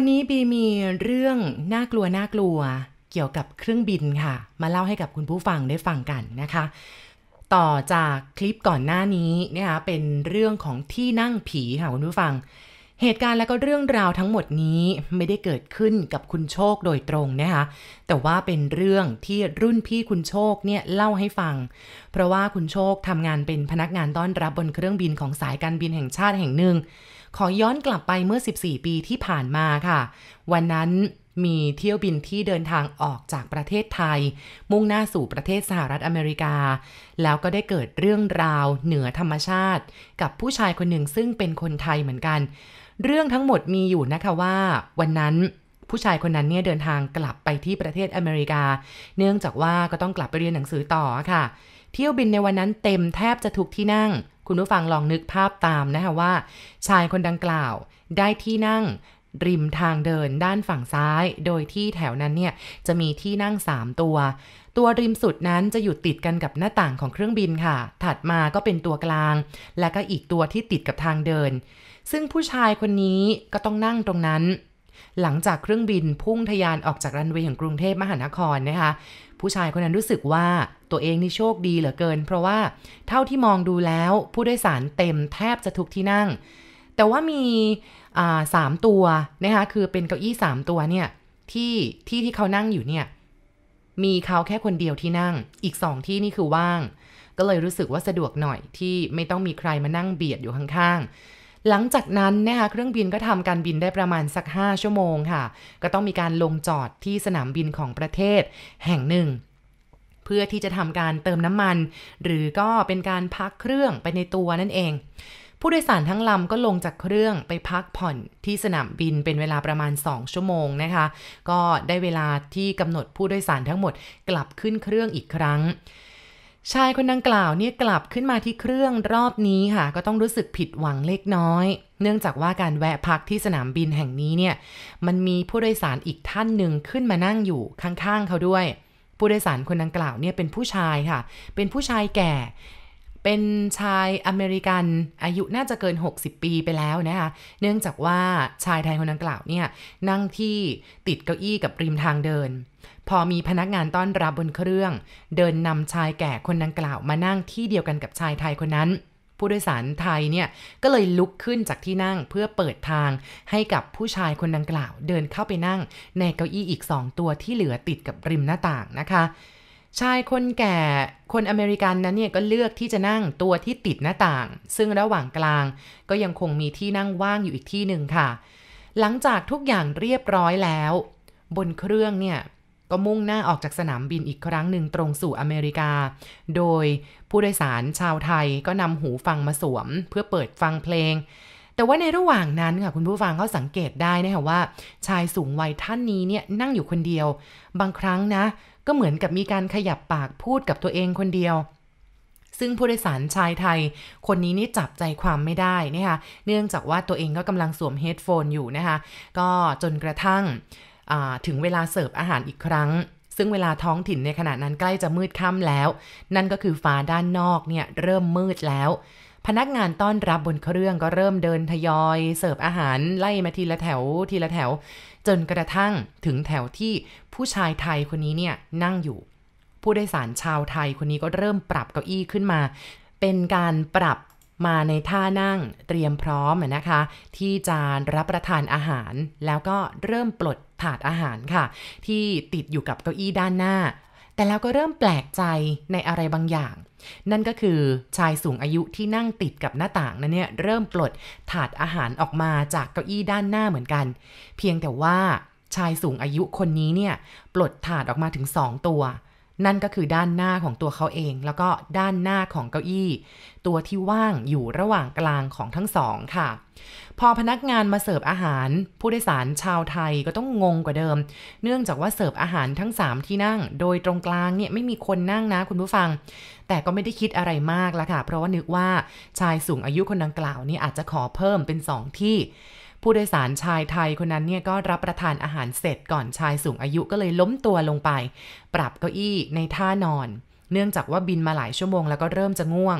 วันนี้บีมีเรื่องน่ากลัวน่ากลัว เกี่ยวกับเครื่องบินค่ะ มาเล่าให้กับคุณผู้ฟังได้ฟังกันนะคะ ต่อจากคลิปก่อนหน้านี้นะคะเป็นเรื่องของที่นั่งผีค่ะคุณผู้ฟัง เหตุการณ์และก็เรื่องราวทั้งหมดนี้ไม่ได้เกิดขึ้นกับคุณโชคโดยตรงนะคะ แต่ว่าเป็นเรื่องที่รุ่นพี่คุณโชคเนี่ยเล่าให้ฟัง เพราะว่าคุณโชคทำงานเป็นพนักงานต้อนรับบนเครื่องบินของสายการบินแห่งชาติแห่งหนึ่ง ขอย้อนกลับไปเมื่อ 14 ปีที่ผ่านมาค่ะ วันนั้นมีเที่ยวบินที่เดินทางออกจากประเทศไทย มุ่งหน้าสู่ประเทศสหรัฐอเมริกา แล้วก็ได้เกิดเรื่องราวเหนือธรรมชาติ กับผู้ชายคนหนึ่งซึ่งเป็นคนไทยเหมือนกัน เรื่องทั้งหมดมีอยู่นะคะว่า วันนั้นผู้ชายคนนั้นเนี่ยเดินทางกลับไปที่ประเทศอเมริกา เนื่องจากว่าก็ต้องกลับไปเรียนหนังสือต่อค่ะ เที่ยวบินในวันนั้นเต็มแทบจะทุกที่นั่ง คุณผู้ฟังลองนึกภาพตามนะคะว่า ชายคนดังกล่าวได้ที่นั่ง ริมทางเดินด้านฝั่งซ้าย โดยที่แถวนั้นเนี่ยจะมีที่นั่ง 3 ตัว ตัวริมสุดนั้นจะอยู่ติดกันกับหน้าต่างของเครื่องบินค่ะ ถัดมาก็เป็นตัวกลาง และก็อีกตัวที่ติดกับทางเดิน ซึ่งผู้ชายคนนี้ก็ต้องนั่งตรงนั้น หลังจากเครื่องบินพุ่งทะยานออกจากรันเวย์ของกรุงเทพมหานครนะคะ ผู้ชายคนนั้นรู้สึกว่าตัวเองนี่โชคดีเหลือเกิน เพราะว่าเท่าที่มองดูแล้วผู้โดยสารเต็มแทบจะทุกที่นั่ง แต่ว่ามี สามตัวนะคะคือเป็นเก้าอี้สามตัวเนี่ยที่ที่ที่เขานั่งอยู่เนี่ยมีเขาแค่คนเดียวที่นั่ง อีกสองที่นี่คือว่าง ก็เลยรู้สึกว่าสะดวกหน่อยที่ไม่ต้องมีใครมานั่งเบียดอยู่ข้างๆ หลังจากนั้นนะคะเครื่องบินก็ทำการบินได้ประมาณสัก 5 ชั่วโมงค่ะ ก็ต้องมีการลงจอดที่สนามบินของประเทศแห่งหนึ่ง เพื่อที่จะทำการเติมน้ำมัน หรือก็เป็นการพักเครื่องไปในตัวนั่นเอง ผู้โดยสารทั้งลำก็ลงจากเครื่องไปพักผ่อนที่สนามบินเป็นเวลาประมาณ 2 ชั่วโมงนะคะ ก็ได้เวลาที่กำหนดผู้โดยสารทั้งหมดกลับขึ้นเครื่องอีกครั้ง ชายคนดังกล่าวเนี่ยกลับขึ้นมาที่เครื่องรอบนี้ค่ะ ก็ต้องรู้สึกผิดหวังเล็กน้อย เนื่องจากว่าการแวะพักที่สนามบินแห่งนี้เนี่ย มันมีผู้โดยสารอีกท่านหนึ่งขึ้นมานั่งอยู่ข้างๆเขาด้วยผู้โดยสารคนดังกล่าวเนี่ยเป็นผู้ชายค่ะ เป็นผู้ชายแก่ เป็นชายอเมริกันอายุน่าจะเกิน 60 ปีไปแล้วนะคะเนื่องจากว่าชายไทยคนดังกล่าวเนี่ยนั่งที่ติดเก้าอี้กับริมทางเดิน พอมีพนักงานต้อนรับบนเครื่อง เดินนำชายแก่คนดังกล่าวมานั่งที่เดียวกันกับชายไทยคนนั้นผู้โดยสารไทยเนี่ยก็เลยลุกขึ้นจากที่นั่งเพื่อเปิดทางให้กับผู้ชายคนดังกล่าว เดินเข้าไปนั่งในเก้าอี้อีก 2 ตัวที่เหลือติดกับริมหน้าต่างนะคะ ชายคนแก่คนอเมริกันนั้นเนี่ยก็เลือกที่จะนั่งตัวที่ติดหน้าต่าง ซึ่งระหว่างกลางก็ยังคงมีที่นั่งว่างอยู่อีกที่หนึ่งค่ะ หลังจากทุกอย่างเรียบร้อยแล้ว บนเครื่องเนี่ยก็มุ่งหน้าออกจากสนามบินอีกครั้งหนึ่งตรงสู่อเมริกา โดยผู้โดยสารชาวไทยก็นำหูฟังมาสวม เพื่อเปิดฟังเพลง แต่ว่าในระหว่างนั้นค่ะคุณผู้ฟังก็สังเกตได้นะคะว่า ชายสูงวัยท่านนี้เนี่ยนั่งอยู่คนเดียว บางครั้งนะ ก็เหมือนกับมีการขยับปากพูดกับตัวเองคนเดียว ซึ่งผู้โดยสารชายไทย คนนี้นี่จับใจความไม่ได้นะคะเนื่องจากว่าตัวเองก็กำลังสวมเฮดโฟนอยู่นะคะก็จนกระทั่งถึงเวลาเสิร์ฟอาหารอีกครั้งซึ่งเวลาท้องถิ่นในขณะนั้นใกล้จะมืดค่ำแล้ว นั่นก็คือฟ้าด้านนอกเนี่ยเริ่มมืดแล้ว พนักงานต้อนรับบนเครื่องก็เริ่มเดินทยอย เสิร์ฟอาหารไล่มาทีละแถวทีละแถว จนกระทั่งถึงแถวที่ผู้ชายไทยคนนี้เนี่ยนั่งอยู่ ผู้โดยสารชาวไทยคนนี้ก็เริ่มปรับเก้าอี้ขึ้นมา เป็นการปรับมาในท่านั่งเตรียมพร้อมนะคะ ที่จะรับประทานอาหาร แล้วก็เริ่มปลดถาดอาหารค่ะ ที่ติดอยู่กับเก้าอี้ด้านหน้า แต่แล้วก็เริ่มแปลกใจในอะไรบางอย่าง นั่นก็คือชายสูงอายุที่นั่งติดกับหน้าต่างนั้นเนี่ยเริ่มปลดถาดอาหารออกมาจากเก้าอี้ด้านหน้าเหมือนกัน เพียงแต่ว่าชายสูงอายุคนนี้เนี่ยปลดถาดออกมาถึง 2 ตัว นั่นก็คือด้านหน้าของตัวเขาเอง แล้วก็ด้านหน้าของเก้าอี้ ตัวที่ว่างอยู่ระหว่างกลางของทั้งสองค่ะ พอพนักงานมาเสิร์ฟอาหาร ผู้โดยสารชาวไทยก็ต้องงงกว่าเดิม เนื่องจากว่าเสิร์ฟอาหารทั้ง 3 ที่นั่ง โดยตรงกลางเนี่ยไม่มีคนนั่งนะคุณผู้ฟัง แต่ก็ไม่ได้คิดอะไรมากละค่ะ เพราะว่านึกว่าชายสูงอายุคนดังกล่าวนี่อาจจะขอเพิ่มเป็น 2 ที่ ผู้โดยสารชายไทยคนนั้นเนี่ยก็รับประทานอาหารเสร็จก่อนชายสูงอายุก็เลยล้มตัวลงไป ปรับเก้าอี้ในท่านอน เนื่องจากว่าบินมาหลายชั่วโมงแล้วก็เริ่มจะง่วง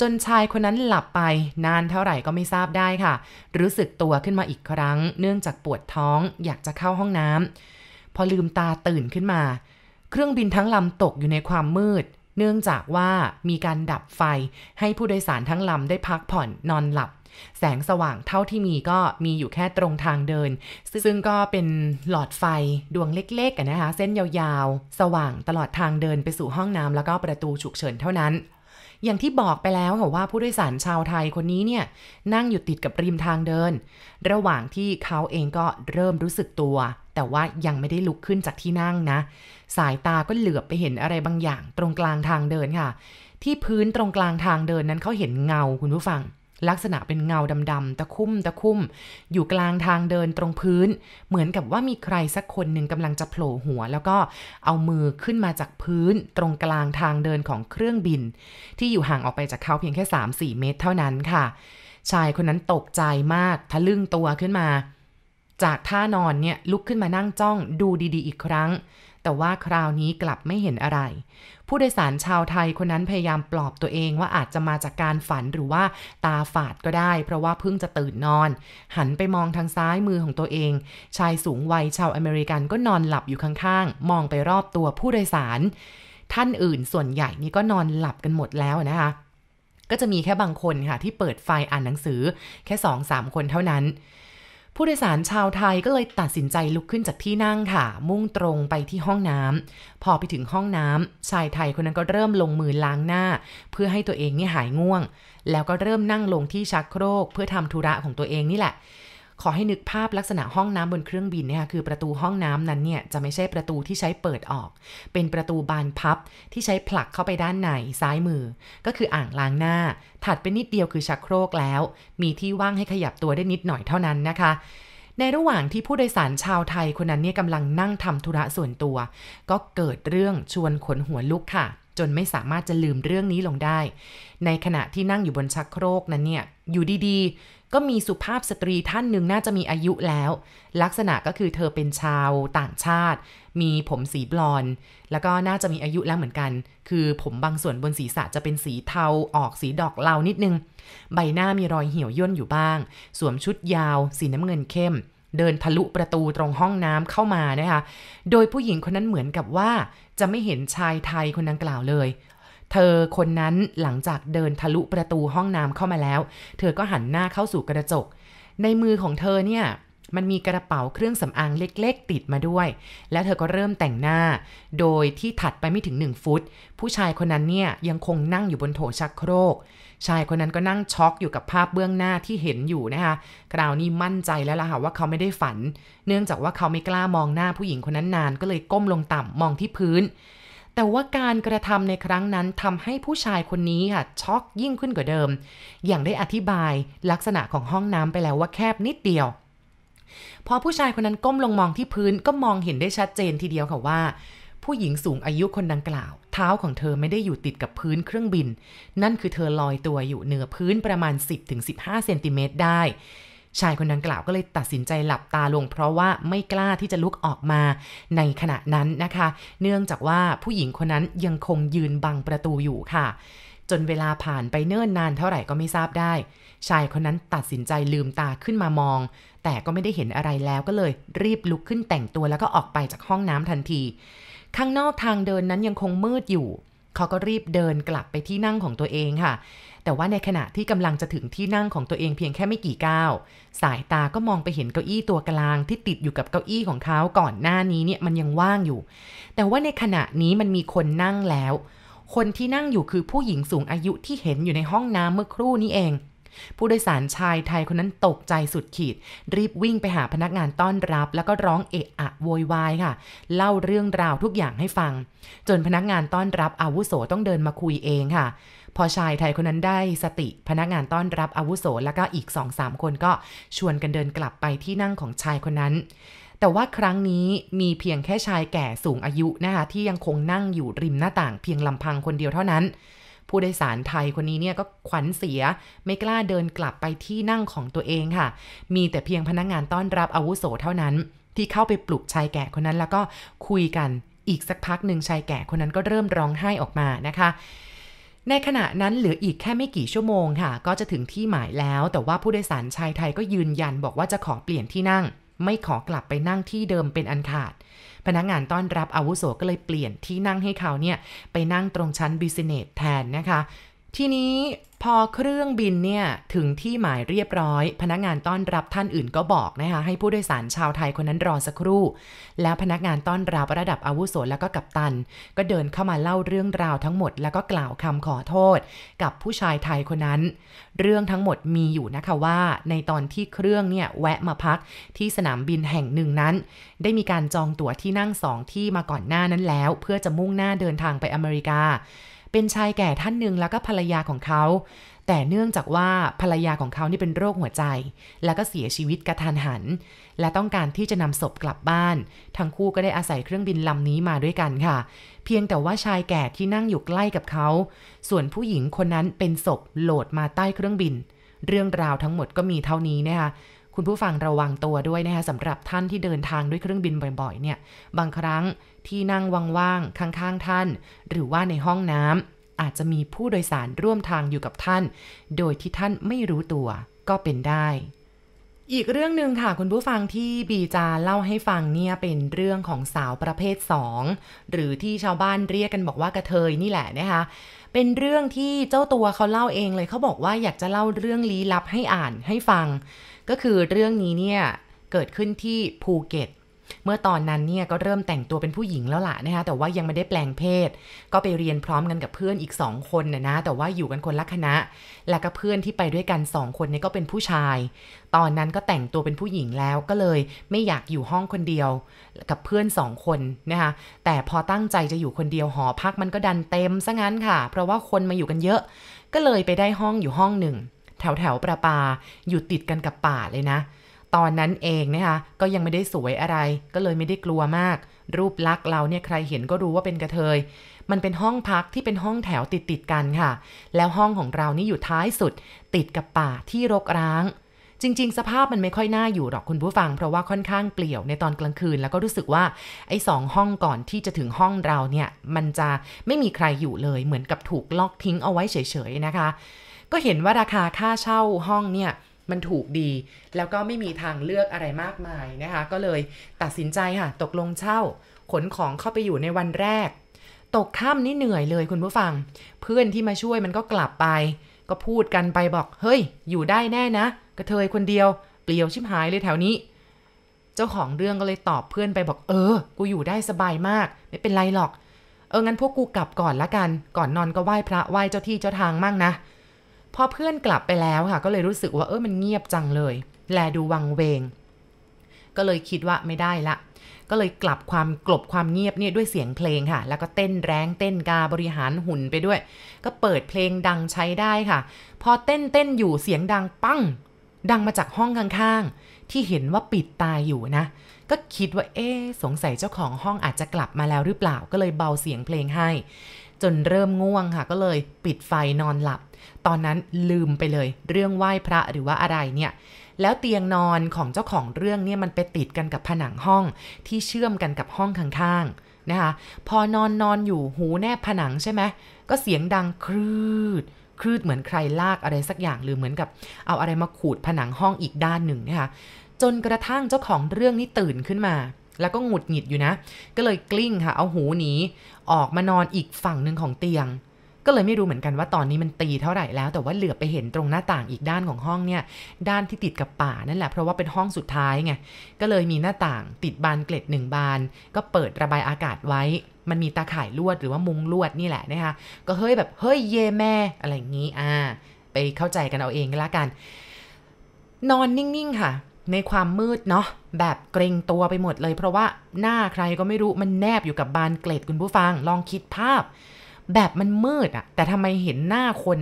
จนชายคนนั้นหลับไปนานเท่าไหร่ก็ไม่ทราบได้ค่ะ รู้สึกตัวขึ้นมาอีกครั้ง เนื่องจากปวดท้องอยากจะเข้าห้องน้ำพอลืมตาตื่นขึ้นมา เครื่องบินทั้งลำตกอยู่ในความมืดเนื่องจากว่ามีการดับไฟให้ผู้โดยสารทั้งลำได้พักผ่อนนอนหลับ แสงสว่างเท่าที่มีก็มีอยู่แค่ตรงทางเดิน ซึ่งก็เป็นหลอดไฟดวงเล็กๆนะคะ เส้นยาวๆ สว่างตลอดทางเดินไปสู่ห้องน้ำแล้วก็ประตูฉุกเฉินเท่านั้น อย่างที่บอกไปแล้วค่ะว่าผู้โดยสารชาวไทยคนนี้เนี่ยนั่งอยู่ติดกับริมทางเดิน ระหว่างที่เขาเองก็เริ่มรู้สึกตัว แต่ว่ายังไม่ได้ลุกขึ้นจากที่นั่งนะ สายตาก็เหลือบไปเห็นอะไรบางอย่างตรงกลางทางเดินค่ะ ที่พื้นตรงกลางทางเดินนั้นเขาเห็นเงาคุณผู้ฟัง ลักษณะเป็นเงาดำๆตะคุ่มตะคุ่ม อยู่กลางทางเดินตรงพื้น เหมือนกับว่ามีใครสักคนหนึ่งกำลังจะโผล่หัว แล้วก็เอามือขึ้นมาจากพื้น ตรงกลางทางเดินของเครื่องบิน ที่อยู่ห่างออกไปจากเขาเพียงแค่ 3-4 เมตรเท่านั้นค่ะ ชายคนนั้นตกใจมากทะลึ่งตัวขึ้นมา จากท่านอนเนี่ยลุกขึ้นมานั่งจ้องดูดีๆ อีกครั้ง แต่ว่าคราวนี้กลับไม่เห็นอะไร ผู้โดยสารชาวไทยคนนั้นพยายามปลอบตัวเองว่าอาจจะมาจากการฝันหรือว่าตาฝาดก็ได้ เพราะว่าเพิ่งจะตื่นนอน หันไปมองทางซ้ายมือของตัวเอง ชายสูงวัยชาวอเมริกันก็นอนหลับอยู่ข้างๆ มองไปรอบตัวผู้โดยสาร ท่านอื่นส่วนใหญ่นี่ก็นอนหลับกันหมดแล้วนะคะก็จะมีแค่บางคนค่ะที่เปิดไฟอ่านหนังสือแค่สองสามคนเท่านั้น ผู้โดยสารชาวไทยก็เลยตัดสินใจลุกขึ้นจากที่นั่งค่ะ มุ่งตรงไปที่ห้องน้ำพอไปถึงห้องน้ำชายไทยคนนั้นก็เริ่มลงมือล้างหน้า เพื่อให้ตัวเองนี่หายง่วง แล้วก็เริ่มนั่งลงที่ชักโครก เพื่อทำธุระของตัวเองนี่แหละ ขอให้นึกภาพลักษณะห้องน้ำบนเครื่องบินเนี่ยคือประตูห้องน้ำนั้นเนี่ยจะไม่ใช่ประตูที่ใช้เปิดออก เป็นประตูบานพับที่ใช้ผลักเข้าไปด้านในซ้ายมือ ก็คืออ่างล้างหน้า ถัดไปนิดเดียวคือชักโครกแล้ว มีที่ว่างให้ขยับตัวได้นิดหน่อยเท่านั้นนะคะในระหว่างที่ผู้โดยสารชาวไทยคนนั้นเนี่ยกำลังนั่งทำธุระส่วนตัว ก็เกิดเรื่องชวนขนหัวลุกค่ะ จนไม่สามารถจะลืมเรื่องนี้ลงได้ ในขณะที่นั่งอยู่บนชักโครกนั้นเนี่ยอยู่ดี ก็มีสุภาพสตรีท่านหนึ่งน่าจะมีอายุแล้ว ลักษณะก็คือเธอเป็นชาวต่างชาติ มีผมสีบลอนด์แล้วก็น่าจะมีอายุแล้วเหมือนกัน คือผมบางส่วนบนศีรษะจะเป็นสีเทาออกสีดอกเหลานิดนึง ใบหน้ามีรอยเหี่ยวย่นอยู่บ้าง สวมชุดยาว สีน้ำเงินเข้ม เดินทะลุประตูตรงห้องน้ำเข้ามานะคะ โดยผู้หญิงคนนั้นเหมือนกับว่าจะไม่เห็นชายไทยคนดังกล่าวเลย เธอคนนั้นหลังจากเดินทะลุประตูห้องน้ำเข้ามาแล้ว เธอก็หันหน้าเข้าสู่กระจก ในมือของเธอเนี่ยมันมีกระเป๋าเครื่องสำอางเล็กๆ ติดมาด้วย และเธอก็เริ่มแต่งหน้า โดยที่ถัดไปไม่ถึง 1 ฟุต ผู้ชายคนนั้นเนี่ยยังคงนั่งอยู่บนโถชักโครก ชายคนนั้นก็นั่งช็อกอยู่กับภาพเบื้องหน้าที่เห็นอยู่นะคะ คราวนี้มั่นใจแล้วล่ะค่ะว่าเขาไม่ได้ฝัน เนื่องจากว่าเขาไม่กล้ามองหน้าผู้หญิงคนนั้นนาน ก็เลยก้มลงต่ำมองที่พื้น แต่ว่าการกระทำในครั้งนั้นทำให้ผู้ชายคนนี้ค่ะช็อกยิ่งขึ้นกว่าเดิม อย่างได้อธิบายลักษณะของห้องน้ำไปแล้วว่าแคบนิดเดียว พอผู้ชายคนนั้นก้มลงมองที่พื้นก็มองเห็นได้ชัดเจนทีเดียวค่ะว่า ผู้หญิงสูงอายุคนดังกล่าว เท้าของเธอไม่ได้อยู่ติดกับพื้นเครื่องบิน นั่นคือเธอลอยตัวอยู่เหนือพื้นประมาณ 10-15เซนติเมตรได้ ชายคนดังกล่าวก็เลยตัดสินใจหลับตาลง เพราะว่าไม่กล้าที่จะลุกออกมาในขณะนั้นนะคะ เนื่องจากว่าผู้หญิงคนนั้นยังคงยืนบังประตูอยู่ค่ะ จนเวลาผ่านไปเนิ่นนานเท่าไหร่ก็ไม่ทราบได้ ชายคนนั้นตัดสินใจลืมตาขึ้นมามอง แต่ก็ไม่ได้เห็นอะไรแล้วก็เลยรีบลุกขึ้นแต่งตัวแล้วก็ออกไปจากห้องน้ำทันที ข้างนอกทางเดินนั้นยังคงมืดอยู่เขาก็รีบเดินกลับไปที่นั่งของตัวเองค่ะ แต่ว่าในขณะที่กำลังจะถึงที่นั่งของตัวเองเพียงแค่ไม่กี่ก้าว สายตาก็มองไปเห็นเก้าอี้ตัวกลางที่ติดอยู่กับเก้าอี้ของเขาก่อนหน้านี้เนี่ยมันยังว่างอยู่ แต่ว่าในขณะนี้มันมีคนนั่งแล้ว คนที่นั่งอยู่คือผู้หญิงสูงอายุที่เห็นอยู่ในห้องน้ำเมื่อครู่นี้เอง ผู้โดยสารชายไทยคนนั้นตกใจสุดขีด รีบวิ่งไปหาพนักงานต้อนรับ แล้วก็ร้องเอะอะโวยวายค่ะ เล่าเรื่องราวทุกอย่างให้ฟัง จนพนักงานต้อนรับอาวุโสต้องเดินมาคุยเองค่ะ พอชายไทยคนนั้นได้สติพนักงานต้อนรับอาวุโสแล้วก็อีกสองสามคนก็ชวนกันเดินกลับไปที่นั่งของชายคนนั้น แต่ว่าครั้งนี้มีเพียงแค่ชายแก่สูงอายุนะคะที่ยังคงนั่งอยู่ริมหน้าต่างเพียงลำพังคนเดียวเท่านั้น ผู้โดยสารไทยคนนี้เนี่ยก็ขวัญเสียไม่กล้าเดินกลับไปที่นั่งของตัวเองค่ะ มีแต่เพียงพนักงานต้อนรับอาวุโสเท่านั้น ที่เข้าไปปลุกชายแก่คนนั้นแล้วก็คุยกันอีกสักพักหนึ่งชายแก่คนนั้นก็เริ่มร้องไห้ออกมานะคะ ในขณะนั้นเหลืออีกแค่ไม่กี่ชั่วโมงค่ะ ก็จะถึงที่หมายแล้ว แต่ว่าผู้โดยสารชายไทยก็ยืนยันบอกว่าจะขอเปลี่ยนที่นั่ง ไม่ขอกลับไปนั่งที่เดิมเป็นอันขาด พนักงานต้อนรับอาวุโสก็เลยเปลี่ยนที่นั่งให้เขาเนี่ยไปนั่งตรงชั้นบิสเนสแทนนะคะ ทีนี้พอเครื่องบินเนี่ยถึงที่หมายเรียบร้อย พนักงานต้อนรับท่านอื่นก็บอกนะคะให้ผู้โดยสารชาวไทยคนนั้นรอสักครู่ แล้วพนักงานต้อนรับระดับอาวุโสแล้วก็กัปตัน ก็เดินเข้ามาเล่าเรื่องราวทั้งหมด แล้วก็กล่าวคำขอโทษ กับผู้ชายไทยคนนั้น เรื่องทั้งหมดมีอยู่นะคะว่าในตอนที่เครื่องเนี่ยแวะมาพักที่สนามบินแห่งหนึ่งนั้น ได้มีการจองตั๋วที่นั่งสองที่มาก่อนหน้านั้นแล้ว เพื่อจะมุ่งหน้าเดินทางไปอเมริกา เป็นชายแก่ท่านหนึ่งแล้วก็ภรรยาของเขา แต่เนื่องจากว่าภรรยาของเขานี่เป็นโรคหัวใจ แล้วก็เสียชีวิตกระทันหัน และต้องการที่จะนำศพกลับบ้าน ทั้งคู่ก็ได้อาศัยเครื่องบินลำนี้มาด้วยกันค่ะ เพียงแต่ว่าชายแก่ที่นั่งอยู่ใกล้กับเขา ส่วนผู้หญิงคนนั้นเป็นศพโหลดมาใต้เครื่องบิน เรื่องราวทั้งหมดก็มีเท่านี้นะคะคุณผู้ฟังระวังตัวด้วยนะคะสำหรับท่านที่เดินทางด้วยเครื่องบินบ่อยๆ เนี่ย บางครั้ง ที่นั่งว่างๆข้างๆท่าน หรือว่าในห้องน้ำอาจจะมีผู้โดยสารร่วมทางอยู่กับท่าน โดยที่ท่านไม่รู้ตัวก็เป็นได้ อีกเรื่องหนึ่งค่ะคุณผู้ฟังที่บีจาเล่าให้ฟังเนี่ยเป็นเรื่องของสาวประเภท 2 หรือที่ชาวบ้านเรียกกันบอกว่ากระเทยนี่แหละนะคะเป็นเรื่องที่เจ้าตัวเขาเล่าเองเลยเขาบอกว่าอยากจะเล่าเรื่องลี้ลับให้อ่านให้ฟัง ก็คือเรื่องนี้เนี่ยเกิดขึ้นที่ภูเก็ต เมื่อตอนนั้นเนี่ยก็เริ่มแต่งตัวเป็นผู้หญิงแล้วล่ะนะคะแต่ว่ายังไม่ได้แปลงเพศ ก็ไปเรียนพร้อมกันกับเพื่อนอีก 2 คนนะนะแต่ว่าอยู่กันคนละคณะ แล้วก็เพื่อนที่ไปด้วยกัน 2 คนนี้ก็เป็นผู้ชาย ตอนนั้นก็แต่งตัวเป็นผู้หญิงแล้วก็เลยไม่อยากอยู่ห้องคนเดียวกับเพื่อน2คนนะคะแต่พอตั้งใจจะอยู่คนเดียวหอพักมันก็ดันเต็มซะงั้นค่ะ เพราะว่าคนมาอยู่กันเยอะ ก็เลยไปได้ห้องอยู่ห้องหนึ่งแถวแถวประปาอยู่ติดกันกับป่าเลยนะ ตอนนั้นเองนะคะก็ยังไม่ได้สวยอะไร ก็เลยไม่ได้กลัวมาก รูปลักษณ์เราเนี่ยใครเห็นก็รู้ว่าเป็นกระเทย มันเป็นห้องพักที่เป็นห้องแถวติดติดกันค่ะ แล้วห้องของเรานี่อยู่ท้ายสุด ติดกับป่าที่รกร้าง จริง ๆ สภาพมันไม่ค่อยน่าอยู่หรอกคุณผู้ฟัง เพราะว่าค่อนข้างเปลี่ยวในตอนกลางคืน แล้วก็รู้สึกว่าไอ้สองห้องก่อนที่จะถึงห้องเราเนี่ยมันจะไม่มีใครอยู่เลย เหมือนกับถูกล็อกทิ้งเอาไว้เฉยๆนะคะ ก็เห็นว่าราคาค่าเช่าห้องเนี่ย มันถูกดี แล้วก็ไม่มีทางเลือกอะไรมากมายนะคะ ก็เลยตัดสินใจค่ะ ตกลงเช่า ขนของเข้าไปอยู่ในวันแรก ตกค่ำนี่เหนื่อยเลยคุณผู้ฟัง เพื่อนที่มาช่วยมันก็กลับไป ก็พูดกันไปบอก เฮ้ย อยู่ได้แน่นะกระเทยคนเดียว เปลี่ยวชิบหายเลยแถวนี้ เจ้าของเรื่องก็เลยตอบเพื่อนไปบอก เออ กูอยู่ได้สบายมาก ไม่เป็นไรหรอก เอองั้นพวกกูกลับก่อนละกัน ก่อนนอนก็ไหว้พระไหว้เจ้าที่เจ้าทางมั่งนะ พอเพื่อนกลับไปแล้วค่ะ ก็เลยรู้สึกว่าเออมันเงียบจังเลย แลดูวังเวง ก็เลยคิดว่าไม่ได้ละ ก็เลยกลับความกลบความเงียบเนี่ยด้วยเสียงเพลงค่ะ แล้วก็เต้นแรงเต้นกาบริหารหุ่นไปด้วย ก็เปิดเพลงดังใช้ได้ค่ะ พอเต้นเต้นอยู่เสียงดังปั้ง ดังมาจากห้องข้างๆ ที่เห็นว่าปิดตายอยู่นะ ก็คิดว่าเอ๊สงสัยเจ้าของห้องอาจจะกลับมาแล้วหรือเปล่า ก็เลยเบาเสียงเพลงให้ จนเริ่มง่วงค่ะ ก็เลยปิดไฟนอนหลับ ตอนนั้นลืมไปเลย เรื่องไหว้พระหรือว่าอะไรเนี่ย แล้วเตียงนอนของเจ้าของเรื่องเนี่ยมันไปติดกันกับผนังห้องที่เชื่อมกันกับห้องข้างๆนะคะ พอนอนนอนอยู่หูแนบผนังใช่ไหมก็เสียงดังคลืดคลืดเหมือนใครลากอะไรสักอย่างหรือเหมือนกับเอาอะไรมาขูดผนังห้องอีกด้านหนึ่งนะคะจนกระทั่งเจ้าของเรื่องนี้ตื่นขึ้นมา แล้วก็หงุดหงิดอยู่นะ ก็เลยกลิ้งค่ะ เอาหูหนี ออกมานอนอีกฝั่งหนึ่งของเตียง ก็เลยไม่รู้เหมือนกันว่าตอนนี้มันตีเท่าไหร่แล้ว แต่ว่าเหลือไปเห็นตรงหน้าต่างอีกด้านของห้องเนี่ย ด้านที่ติดกับป่านั่นแหละเพราะว่าเป็นห้องสุดท้ายไงก็เลยมีหน้าต่างติดบานเกล็ดหนึ่งบาน ก็เปิดระบายอากาศไว้ มันมีตาข่ายลวดหรือว่ามุงลวดนี่แหละนะคะก็เฮ้ยแบบเฮ้ยเยแม่อะไรอย่างนี้อ่าไปเข้าใจกันเอาเองก็แล้วกัน นอนนิ่งๆค่ะ ในความมืดเนาะแบบเกรงตัวไปหมดเลย เพราะว่าหน้าใครก็ไม่รู้มันแนบอยู่กับบานเกล็ดคุณผู้ฟัง ลองคิดภาพ แบบมันมืดอะแต่ทำไมเห็นหน้าคน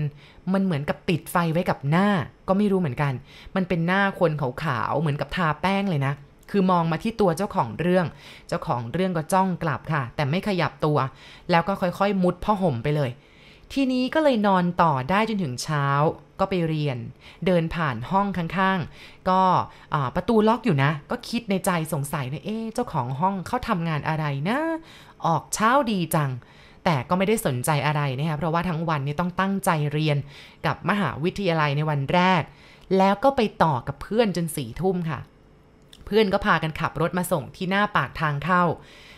มันเหมือนกับติดไฟไว้กับหน้า ก็ไม่รู้เหมือนกัน มันเป็นหน้าคนขาวๆเหมือนกับทาแป้งเลยนะคือมองมาที่ตัวเจ้าของเรื่อง เจ้าของเรื่องก็จ้องกลับค่ะ แต่ไม่ขยับตัว แล้วก็ค่อยๆ มุดผ้าห่มไปเลย ทีนี้ก็เลยนอนต่อได้จนถึงเช้า ก็ไปเรียน เดินผ่านห้องข้างๆ ก็ประตูล็อกอยู่นะ ก็คิดในใจสงสัยเลยเอ๊เจ้าของห้องเขาทำงานอะไรนะ ออกเช้าดีจัง แต่ก็ไม่ได้สนใจอะไรนะคะเพราะว่าทั้งวันนี้ต้องตั้งใจเรียนกับมหาวิทยาลัยในวันแรก แล้วก็ไปต่อกับเพื่อนจนสี่ทุ่มค่ะ เพื่อนก็พากันขับรถมาส่งที่หน้าปากทางเข้า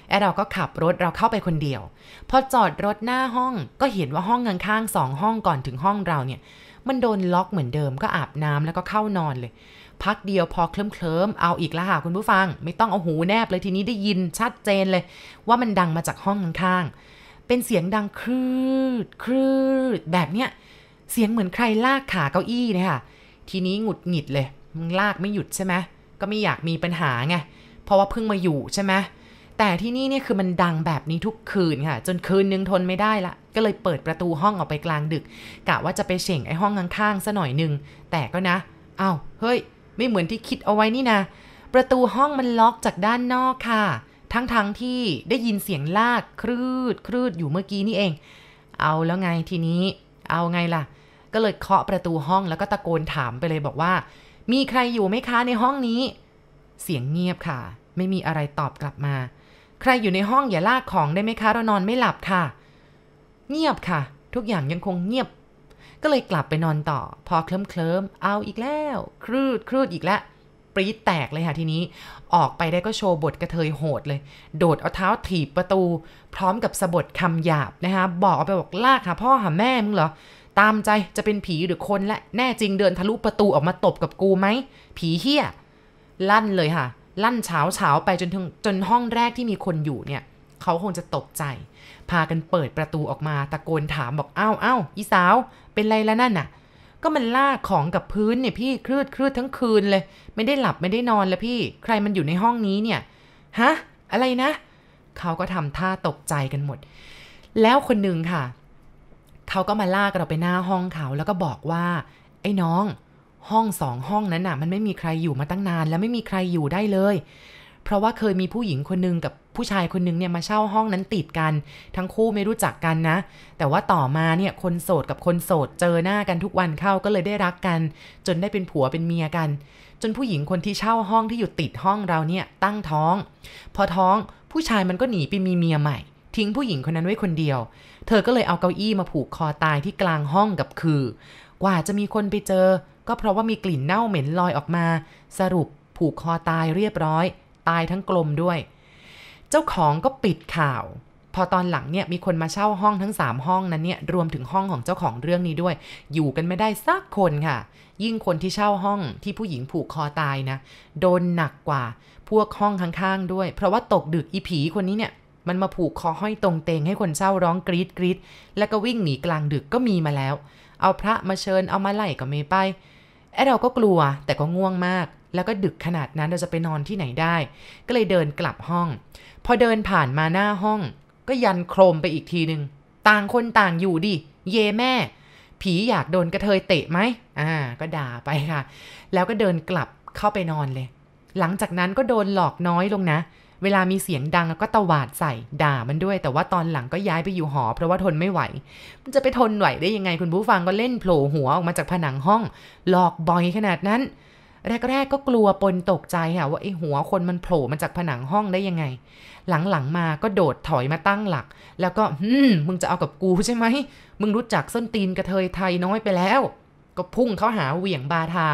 แอดเราก็ขับรถเราเข้าไปคนเดียว พอจอดรถหน้าห้องก็เห็นว่าห้องข้างๆสองห้องก่อนถึงห้องเราเนี่ย มันโดนล็อกเหมือนเดิมก็อาบน้ำแล้วก็เข้านอนเลย พักเดียวพอเคลิ้มเคลิมเอาอีกล้วค่ะคุณผู้ฟัง ไม่ต้องเอาหูแนบเลยทีนี้ได้ยินชัดเจนเลย ว่ามันดังมาจากห้องข้างๆเป็นเสียงดังครืดครืดแบบเนี้ยเสียงเหมือนใครลากขาเก้าอี้เนี่ยค่ะ ทีนี้หงุดหงิดเลยมึงลากไม่หยุดใช่ไหมก็ไม่อยากมีปัญหาไงเพราะว่าเพิ่งมาอยู่ใช่ไหม แต่ที่นี่เนี่ยคือมันดังแบบนี้ทุกคืนค่ะ จนคืนนึงทนไม่ได้ละ ก็เลยเปิดประตูห้องออกไปกลางดึกกะว่าจะไปเฉ่งไอ้ห้องข้างๆซะหน่อยนึง แต่ก็นะอา้าวเฮ้ย ไม่เหมือนที่คิดเอาไว้นี่นะประตูห้องมันล็อกจากด้านนอกค่ะ ทั้งๆทที่ได้ยินเสียงลากครืดครืดอยู่เมื่อกี้นี่เอง เอาแล้วไงทีนี้ เอาไงล่ะ ก็เลยเคาะประตูห้องแล้วก็ตะโกนถามไปเลยบอกว่า มีใครอยู่ไหมคะในห้องนี้ เสียงเงียบค่ะ ไม่มีอะไรตอบกลับมา ใครอยู่ในห้องอย่าลากของได้ไหมคะ เรานอนไม่หลับค่ะ เงียบค่ะ ทุกอย่างยังคงเงียบ ก็เลยกลับไปนอนต่อ พอเคลิ้มเคลิมเอาอีกแล้ว ครืดครืดอีกแล้วปรี๊ดแตกเลยค่ะทีนี้ ออกไปได้ก็โชว์บทกระเทยโหดเลย โดดเอาเท้าถีบประตู พร้อมกับสะบดคำหยาบนะคะ บอกเอาไปบอกลากหาพ่อหาแม่มึงเหรอ ตามใจจะเป็นผีหรือคนและแน่จริงเดินทะลุประตูออกมาตบกับกูไหม ผีเฮี้ย ลั่นเลยค่ะ ลั่นเฉาเฉาไปจนถึงจนห้องแรกที่มีคนอยู่เนี่ย เขาคงจะตกใจ พากันเปิดประตูออกมาตะโกนถามบอกอ้าวอ้าวอีสาว เป็นไรแล้วนั่นน่ะ ก็มันลากของกับพื้นเนี่ยพี่คลืดคลืดทั้งคืนเลย ไม่ได้หลับไม่ได้นอนแล้วพี่ ใครมันอยู่ในห้องนี้เนี่ยฮะอะไรนะ เขาก็ทำท่าตกใจกันหมด แล้วคนหนึ่งค่ะ เขาก็มาลากเราไปหน้าห้องเขาแล้วก็บอกว่า ไอ้น้อง ห้องสองห้องนั้นน่ะ มันไม่มีใครอยู่มาตั้งนาน แล้วไม่มีใครอยู่ได้เลย เพราะว่าเคยมีผู้หญิงคนนึงกับผู้ชายคนนึงเนี่ยมาเช่าห้องนั้นติดกัน ทั้งคู่ไม่รู้จักกันนะ แต่ว่าต่อมาเนี่ยคนโสดกับคนโสดเจอหน้ากันทุกวันเข้าก็เลยได้รักกัน จนได้เป็นผัวเป็นเมียกัน จนผู้หญิงคนที่เช่าห้องที่อยู่ติดห้องเราเนี่ยตั้งท้อง พอท้องผู้ชายมันก็หนีไปมีเมียใหม่ ทิ้งผู้หญิงคนนั้นไว้คนเดียว เธอก็เลยเอาเก้าอี้มาผูกคอตายที่กลางห้องกับคือ กว่าจะมีคนไปเจอ ก็เพราะว่ามีกลิ่นเน่าเหม็นลอยออกมา สรุปผูกคอตายเรียบร้อย ตายทั้งกลมด้วย เจ้าของก็ปิดข่าว พอตอนหลังเนี่ยมีคนมาเช่าห้องทั้ง 3 ห้องนั้นเนี่ยรวมถึงห้องของเจ้าของเรื่องนี้ด้วย อยู่กันไม่ได้สักคนค่ะ ยิ่งคนที่เช่าห้องที่ผู้หญิงผูกคอตายนะโดนหนักกว่าพวกห้องข้างๆด้วย เพราะว่าตกดึกอีผีคนนี้เนี่ยมันมาผูกคอห้อยตรงเตงให้คนเช่าร้องกรีดกรีดแล้วก็วิ่งหนีกลางดึกก็มีมาแล้ว เอาพระมาเชิญเอามาไล่ก็ไม่ไป ไอเราก็กลัวแต่ก็ง่วงมาก แล้วก็ดึกขนาดนั้นเราจะไปนอนที่ไหนได้ ก็เลยเดินกลับห้อง พอเดินผ่านมาหน้าห้อง ก็ยันโครมไปอีกทีหนึ่งต่างคนต่างอยู่ดิ เยแม่ ผีอยากโดนกระเทยเตะไหมอ่า ก็ด่าไปค่ะ แล้วก็เดินกลับเข้าไปนอนเลย หลังจากนั้นก็โดนหลอกน้อยลงนะ เวลามีเสียงดังก็ตวาดใส่ด่ามันด้วย แต่ว่าตอนหลังก็ย้ายไปอยู่หอ เพราะว่าทนไม่ไหว มันจะไปทนไหวได้ยังไงคุณผู้ฟังก็เล่นโผล่หัวออกมาจากผนังห้อง หลอกบอยขนาดนั้น แรกๆก็กลัวปนตกใจค่ะว่าไอ้หัวคนมันโผล่มาจากผนังห้องได้ยังไง หลังๆมาก็โดดถอยมาตั้งหลัก แล้วก็ฮึมมึงจะเอากับกูใช่ไหมมึงรู้จักส้นตีนกระเทยไทยน้อยไปแล้ว ก็พุ่งเข้าหาเหวี่ยงบาทา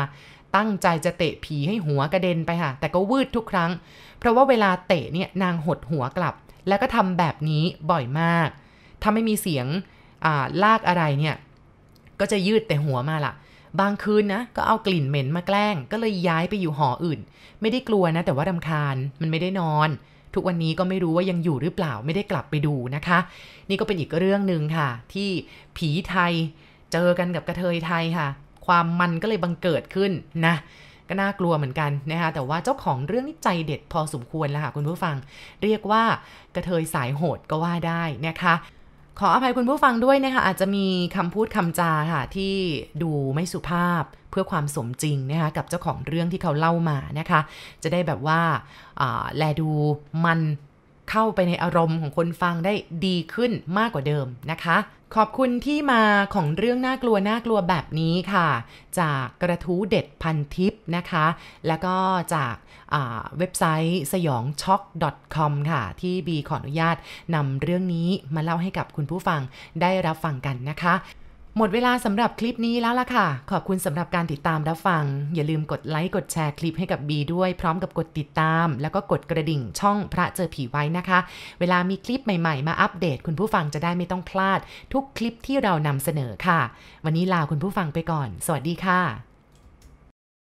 ตั้งใจจะเตะผีให้หัวกระเด็นไปค่ะ แต่ก็วืดทุกครั้ง เพราะว่าเวลาเตะเนี่ยนางหดหัวกลับ แล้วก็ทำแบบนี้บ่อยมาก ถ้าไม่มีเสียงลากอะไรเนี่ยก็จะยืดแต่หัวมาละบางคืนนะก็เอากลิ่นเหม็นมาแกล้ง ก็เลยย้ายไปอยู่หออื่น ไม่ได้กลัวนะ แต่ว่ารำคาญมันไม่ได้นอน ทุกวันนี้ก็ไม่รู้ว่ายังอยู่หรือเปล่าไม่ได้กลับไปดูนะคะ นี่ก็เป็นอีกเรื่องหนึ่งค่ะ ที่ผีไทยเจอกันกับกระเทยไทยค่ะ ความมันก็เลยบังเกิดขึ้นนะ ก็น่ากลัวเหมือนกันนะคะแต่ว่าเจ้าของเรื่องนี้ใจเด็ดพอสมควรแล้วค่ะคุณผู้ฟัง เรียกว่ากระเทยสายโหดก็ว่าได้นะคะขออภัยคุณผู้ฟังด้วยนะคะอาจจะมีคำพูดคำจาค่ะที่ดูไม่สุภาพเพื่อความสมจริงนะคะกับเจ้าของเรื่องที่เขาเล่ามานะคะ จะได้แบบว่าแลดูมัน เข้าไปในอารมณ์ของคนฟังได้ดีขึ้นมากกว่าเดิมนะคะ ขอบคุณที่มาของเรื่องน่ากลัวน่ากลัวแบบนี้ค่ะ จากกระทู้เด็ดพันทิปนะคะ แล้วก็จากเว็บไซต์สยองช็อ .com ค่ะ ที่บีขออนุญาตนำเรื่องนี้มาเล่าให้กับคุณผู้ฟังได้รับฟังกันนะคะ หมดเวลาสำหรับคลิปนี้แล้วล่ะค่ะ ขอบคุณสำหรับการติดตามรับฟัง อย่าลืมกดไลค์กดแชร์คลิปให้กับบีด้วย พร้อมกับกดติดตาม แล้วก็กดกระดิ่งช่องพระเจอผีไว้นะคะ เวลามีคลิปใหม่ๆ มาอัปเดต คุณผู้ฟังจะได้ไม่ต้องพลาด ทุกคลิปที่เรานำเสนอค่ะ วันนี้ลาคุณผู้ฟังไปก่อน สวัสดีค่ะ